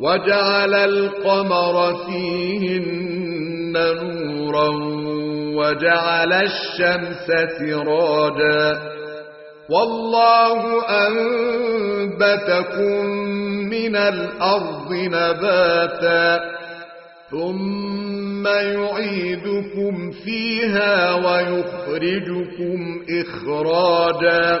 وجعل القمر فيهن نورا وجعل الشمس سراجا والله أنبتكم من الأرض نباتا ثم يعيدكم فيها ويخرجكم إخراجا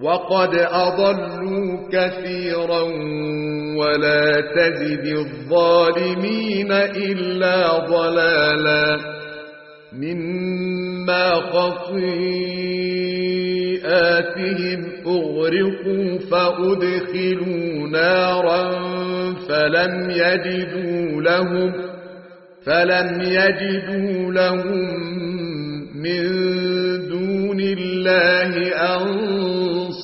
وقد أضلوا كثيرا ولا تزد الظالمين إلا ضلالا مما خطيئاتهم أغرقوا فأدخلوا نارا فلم يجدوا لهم فلم يجدوا لهم من دون الله أنصارا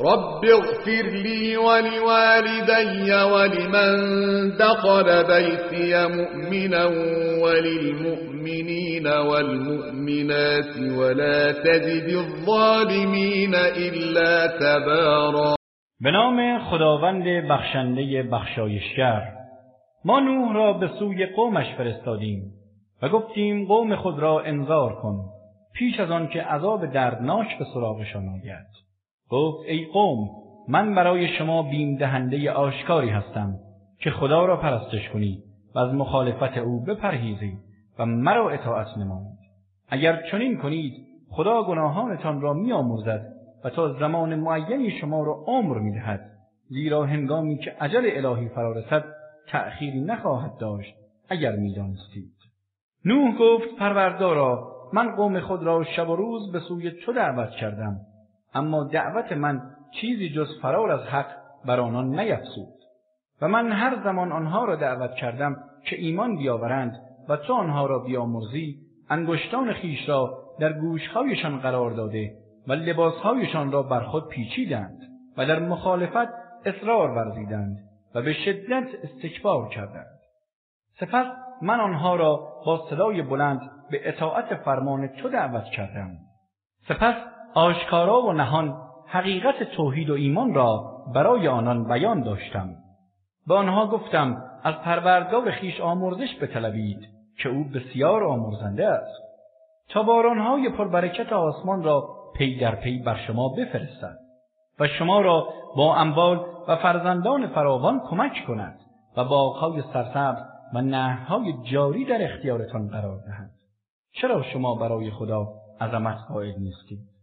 رب اغفر لي ولوالدي ولمن دخل بيتي مؤمنا وللمؤمنين والمؤمنات ولا تزد الظالمين إلا تبارا. به نام خداوند بخشنده بخشایشگر. ما نوح را به سوی قومش فرستادیم و گفتیم قوم خود را انذار کن پیش از آن که عذاب دردناک به سراغشان آید. گفت ای قوم من برای شما بیم دهنده آشکاری هستم که خدا را پرستش کنید و از مخالفت او بپرهیزید و مرا اطاعت نمایید. اگر چنین کنید خدا گناهانتان را میآمرزد و تا زمان معینی شما را عمر می‌دهد زیرا هنگامی که اجل الهی فرارسد تأخیری نخواهد داشت اگر می‌دانستید. نوح گفت پروردگارا من قوم خود را شب و روز به سوی تو دعوت کردم اما دعوت من چیزی جز فرار از حق بر آنان نیفزود. و من هر زمان آنها را دعوت کردم که ایمان بیاورند و تو آنها را بیامرزی انگشتان خویش را در گوشهایشان قرار داده و لباسهایشان را بر خود پیچیدند و در مخالفت اصرار ورزیدند و به شدت استکبار کردند. سپس من آنها را با صدای بلند به اطاعت فرمان تو دعوت کردم. سپس آشکارا و نهان حقیقت توحید و ایمان را برای آنان بیان داشتم. به آنها گفتم از پروردگار خویش آمرزش بطلبید که او بسیار آمرزنده است. تا بارانهای پربرکت آسمان را پی در پی بر شما بفرستد و شما را با اموال و فرزندان فراوان کمک کند و باغهای سرسبز و نهرهای جاری در اختیارتان قرار دهد. چرا شما برای خدا عظمت قائل نیستید؟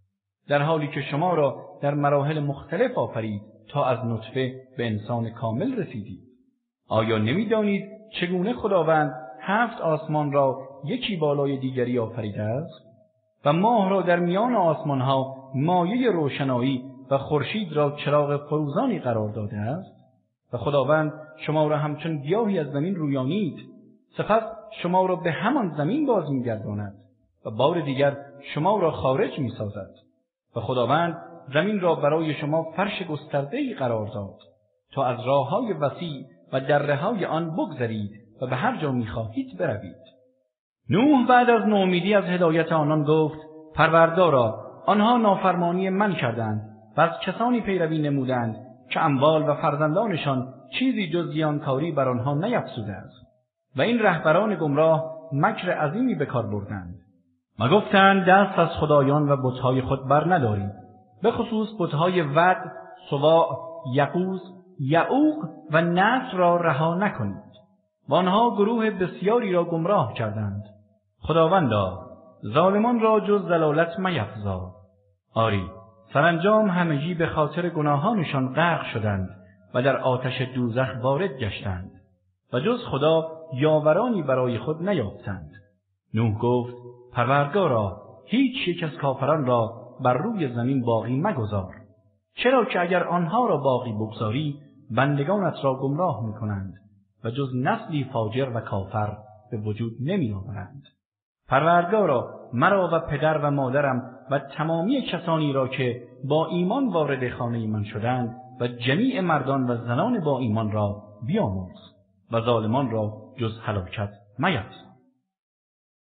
در حالی که شما را در مراحل مختلف آفرید تا از نطفه به انسان کامل رسیدید. آیا نمی‌دانید چگونه خداوند هفت آسمان را یکی بالای دیگری آفریده است؟ و ماه را در میان آسمانها مایه روشنایی و خورشید را چراغ فروزانی قرار داده است؟ و خداوند شما را همچون گیاهی از زمین رویانید سپس شما را به همان زمین باز میگرداند و بار دیگر شما را خارج می‌سازد. و خداوند زمین را برای شما فرشی قرار داد تا از راه های وسیع و دره های آن بگذرید و به هر جا می‌خواهید بروید. نوح بعد از نومیدی از هدایت آنان گفت پروردگارا آنها نافرمانی من کردند و از کسانی پیروی نمودند که اموال و فرزندانشان چیزی جز زیانکاری بر آنها نیفزوده است و این رهبران گمراه مکر عظیمی به کار بردند. و گفتند دست از خدایان و بتهای خود بر ندارید به خصوص بتهای ود، سواع، یغوث، یعوق و نسر را رها نکنید. و آنها گروه بسیاری را گمراه کردند. خداوندا ظالمان را جز ضلالت میفزا آری سرانجام همگی به خاطر گناهانشان غرق شدند و در آتش دوزخ وارد گشتند و جز خدا یاورانی برای خود نیافتند. نوح گفت پروردگارا هیچ یک از کافران را بر روی زمین باقی مگذار چرا که اگر آنها را باقی بگذاری بندگانت را گمراه می کنند و جز نسلی فاجر و کافر به وجود نمی آورند. پروردگارا مرا و پدر و مادرم و تمامی کسانی را که با ایمان وارد خانه من شدند و جمیع مردان و زنان با ایمان را بیامرز و ظالمان را جز هلاکت میفز